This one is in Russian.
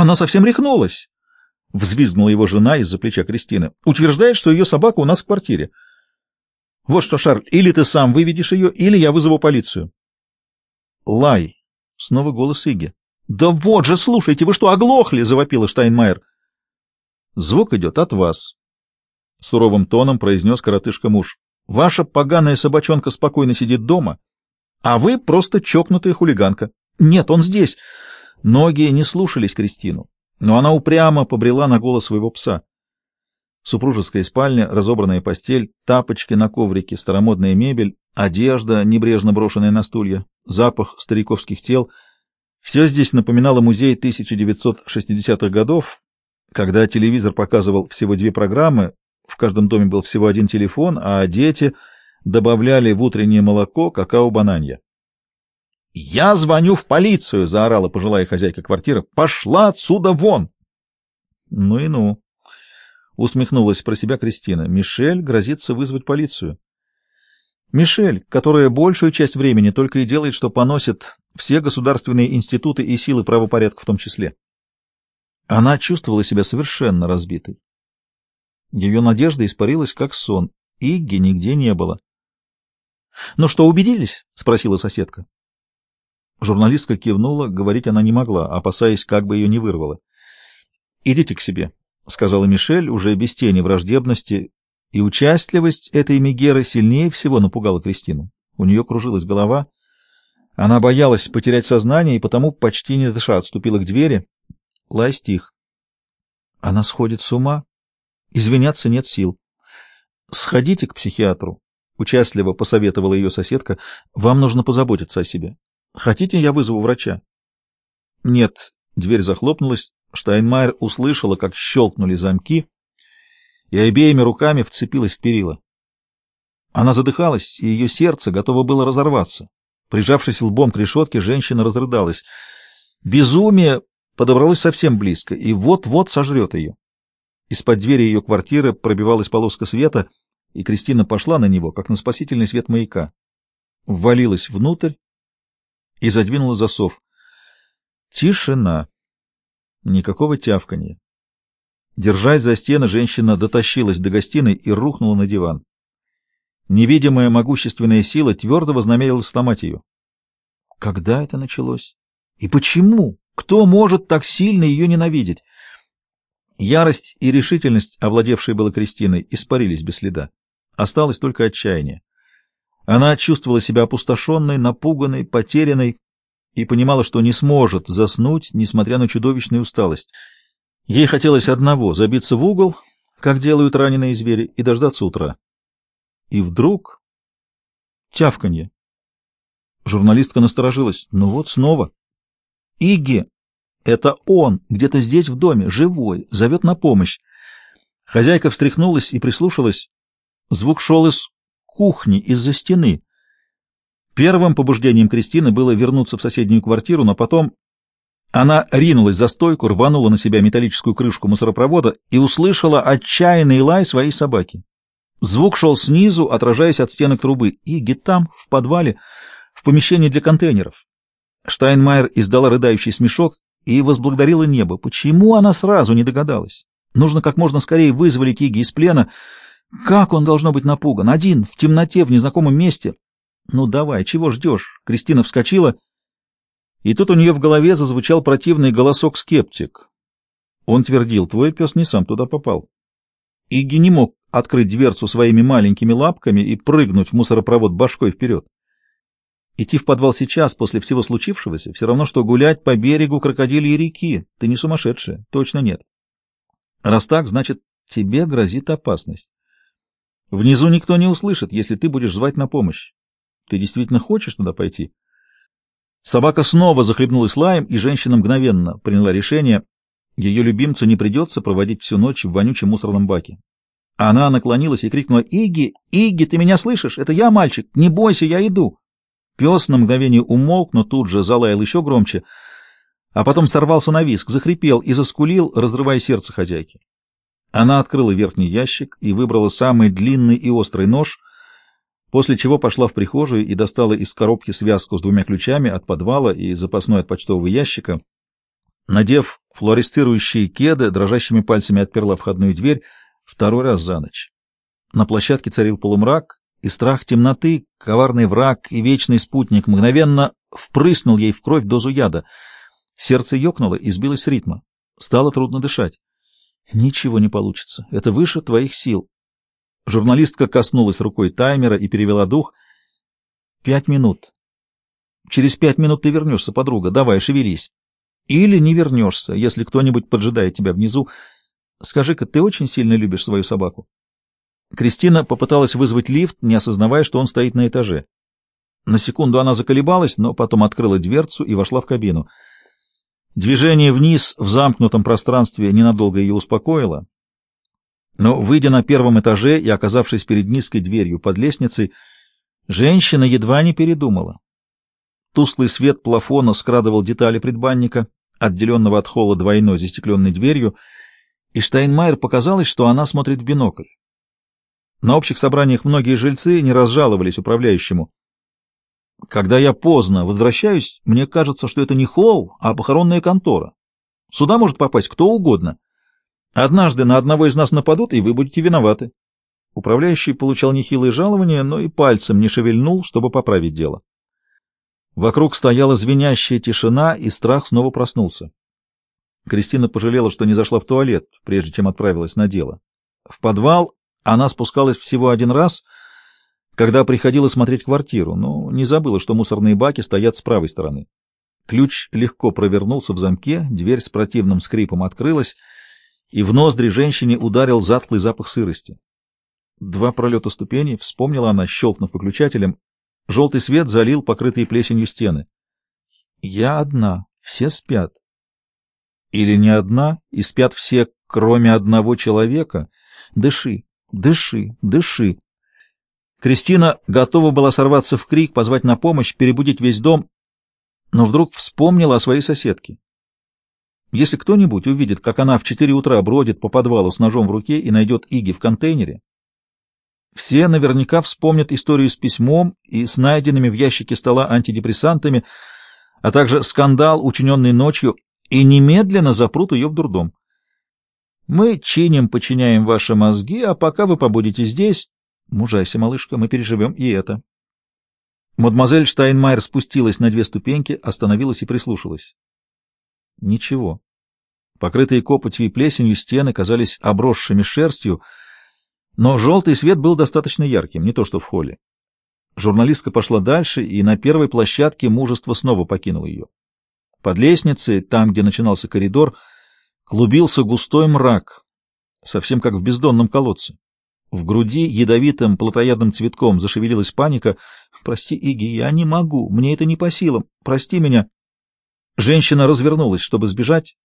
Она совсем рехнулась. Взвизгнула его жена из-за плеча Кристины. Утверждает, что ее собака у нас в квартире. Вот что, Шарль, или ты сам выведешь ее, или я вызову полицию. Лай. Снова голос Иги. Да вот же, слушайте, вы что, оглохли? Завопила Штайнмайер. Звук идет от вас. Суровым тоном произнес коротышка муж. Ваша поганая собачонка спокойно сидит дома, а вы просто чокнутая хулиганка. Нет, он здесь. Ноги не слушались Кристину, но она упрямо побрела на голос своего пса. Супружеская спальня, разобранная постель, тапочки на коврике, старомодная мебель, одежда, небрежно брошенная на стулья, запах стариковских тел — все здесь напоминало музей 1960-х годов, когда телевизор показывал всего две программы, в каждом доме был всего один телефон, а дети добавляли в утреннее молоко какао-бананья. «Я звоню в полицию!» — заорала пожилая хозяйка квартиры. «Пошла отсюда вон!» «Ну и ну!» — усмехнулась про себя Кристина. «Мишель грозится вызвать полицию». Мишель, которая большую часть времени только и делает, что поносит все государственные институты и силы правопорядка в том числе. Она чувствовала себя совершенно разбитой. Ее надежда испарилась, как сон. Игги нигде не было. — Ну что, убедились? — спросила соседка. Журналистка кивнула, говорить она не могла, опасаясь, как бы ее не вырвало. — Идите к себе, — сказала Мишель, уже без тени враждебности, и участливость этой Мегеры сильнее всего напугала Кристину. У нее кружилась голова. Она боялась потерять сознание и потому, почти не дыша, отступила к двери. Лай стих. Она сходит с ума. Извиняться нет сил. «Сходите к психиатру», — участливо посоветовала ее соседка. «Вам нужно позаботиться о себе. Хотите, я вызову врача?» «Нет». Дверь захлопнулась. Штайнмайер услышала, как щелкнули замки, и обеими руками вцепилась в перила. Она задыхалась, и ее сердце готово было разорваться. Прижавшись лбом к решетке, женщина разрыдалась. Безумие подобралось совсем близко, и вот-вот сожрет ее. Из-под двери ее квартиры пробивалась полоска света, и Кристина пошла на него, как на спасительный свет маяка. Ввалилась внутрь и задвинула засов. Тишина. Никакого тявканья. Держась за стены, женщина дотащилась до гостиной и рухнула на диван. Невидимая могущественная сила твердо вознамерилась сломать ее. Когда это началось? И почему? Кто может так сильно ее ненавидеть? Ярость и решительность, овладевшие было Кристиной, испарились без следа. Осталось только отчаяние. Она чувствовала себя опустошенной, напуганной, потерянной и понимала, что не сможет заснуть, несмотря на чудовищную усталость. Ей хотелось одного — забиться в угол, как делают раненые звери, и дождаться утра. И вдруг... Тявканье. Журналистка насторожилась. Ну вот снова. Иги! Это он, где-то здесь в доме, живой, зовет на помощь. Хозяйка встряхнулась и прислушалась. Звук шел из кухни, из-за стены. Первым побуждением Кристины было вернуться в соседнюю квартиру, но потом она ринулась за стойку, рванула на себя металлическую крышку мусоропровода и услышала отчаянный лай своей собаки. Звук шел снизу, отражаясь от стенок трубы. Иги там, в подвале, в помещении для контейнеров. Штайнмайер издала рыдающий смешок и возблагодарила небо. Почему она сразу не догадалась? Нужно как можно скорее вызволить Иги из плена. Как он должно быть напуган? Один, в темноте, в незнакомом месте. Ну давай, чего ждешь? Кристина вскочила, и тут у нее в голове зазвучал противный голосок-скептик. Он твердил, твой пес не сам туда попал. Иги не мог открыть дверцу своими маленькими лапками и прыгнуть в мусоропровод башкой вперед. Идти в подвал сейчас, после всего случившегося, все равно, что гулять по берегу крокодильей реки. Ты не сумасшедшая. Точно нет. Раз так, значит, тебе грозит опасность. Внизу никто не услышит, если ты будешь звать на помощь. Ты действительно хочешь туда пойти? Собака снова захлебнулась лаем, и женщина мгновенно приняла решение. Ее любимцу не придется проводить всю ночь в вонючем мусорном баке. Она наклонилась и крикнула «Иги! Иги, ты меня слышишь? Это я, мальчик! Не бойся, я иду!» Пес на мгновение умолк, но тут же залаял еще громче, а потом сорвался на виск, захрипел и заскулил, разрывая сердце хозяйки. Она открыла верхний ящик и выбрала самый длинный и острый нож, после чего пошла в прихожую и достала из коробки связку с двумя ключами от подвала и запасной от почтового ящика. Надев флуоресцирующие кеды, дрожащими пальцами отперла входную дверь второй раз за ночь. На площадке царил полумрак, и страх темноты, коварный враг и вечный спутник мгновенно впрыснул ей в кровь дозу яда. Сердце ёкнуло и сбилось с ритма. Стало трудно дышать. Ничего не получится. Это выше твоих сил. Журналистка коснулась рукой таймера и перевела дух. Пять минут. Через пять минут ты вернешься, подруга. Давай, шевелись. Или не вернешься, если кто-нибудь поджидает тебя внизу. Скажи-ка, ты очень сильно любишь свою собаку? Кристина попыталась вызвать лифт, не осознавая, что он стоит на этаже. На секунду она заколебалась, но потом открыла дверцу и вошла в кабину. Движение вниз в замкнутом пространстве ненадолго ее успокоило. Но, выйдя на первом этаже и оказавшись перед низкой дверью под лестницей, женщина едва не передумала. Тусклый свет плафона скрадывал детали предбанника, отделенного от холла двойной застекленной дверью, и Штайнмайер показалось, что она смотрит в бинокль. На общих собраниях многие жильцы не разжаловались управляющему. Когда я поздно возвращаюсь, мне кажется, что это не холл, а похоронная контора. Сюда может попасть кто угодно. Однажды на одного из нас нападут, и вы будете виноваты. Управляющий получал нехилые жалования, но и пальцем не шевельнул, чтобы поправить дело. Вокруг стояла звенящая тишина, и страх снова проснулся. Кристина пожалела, что не зашла в туалет, прежде чем отправилась на дело. В подвал она спускалась всего один раз, когда приходила смотреть квартиру, но не забыла, что мусорные баки стоят с правой стороны. Ключ легко провернулся в замке, дверь с противным скрипом открылась, и в ноздри женщине ударил затхлый запах сырости. Два пролета ступеней, вспомнила она, щелкнув выключателем. Желтый свет залил покрытые плесенью стены. Я одна, все спят. Или не одна, и спят все, кроме одного человека. Дыши, Дыши, дыши. Кристина готова была сорваться в крик, позвать на помощь, перебудить весь дом, но вдруг вспомнила о своей соседке. Если кто-нибудь увидит, как она в четыре утра бродит по подвалу с ножом в руке и найдет Иги в контейнере, все наверняка вспомнят историю с письмом и с найденными в ящике стола антидепрессантами, а также скандал, учиненный ночью, и немедленно запрут ее в дурдом. Мы чиним, подчиняем ваши мозги, а пока вы побудете здесь... Мужайся, малышка, мы переживем и это. Мадемуазель Штайнмайер спустилась на две ступеньки, остановилась и прислушалась. Ничего. Покрытые копотью и плесенью стены казались обросшими шерстью, но желтый свет был достаточно ярким, не то что в холле. Журналистка пошла дальше, и на первой площадке мужество снова покинуло ее. Под лестницей, там, где начинался коридор, — клубился густой мрак, совсем как в бездонном колодце. В груди ядовитым плотоядным цветком зашевелилась паника. «Прости, Иги, я не могу, мне это не по силам, прости меня». Женщина развернулась, чтобы сбежать,